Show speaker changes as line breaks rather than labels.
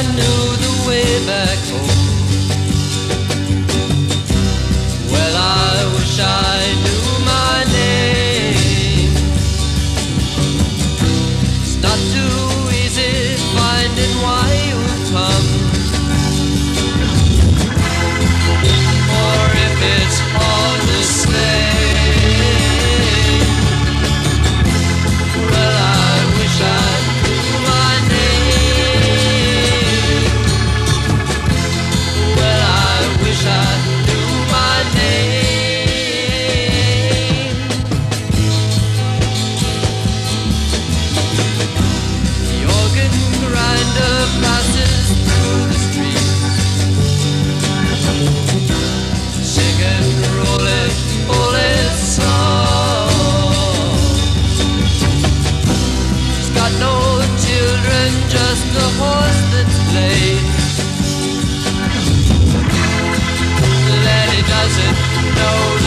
I knew the way back home. just a horse that's played. That he doesn't know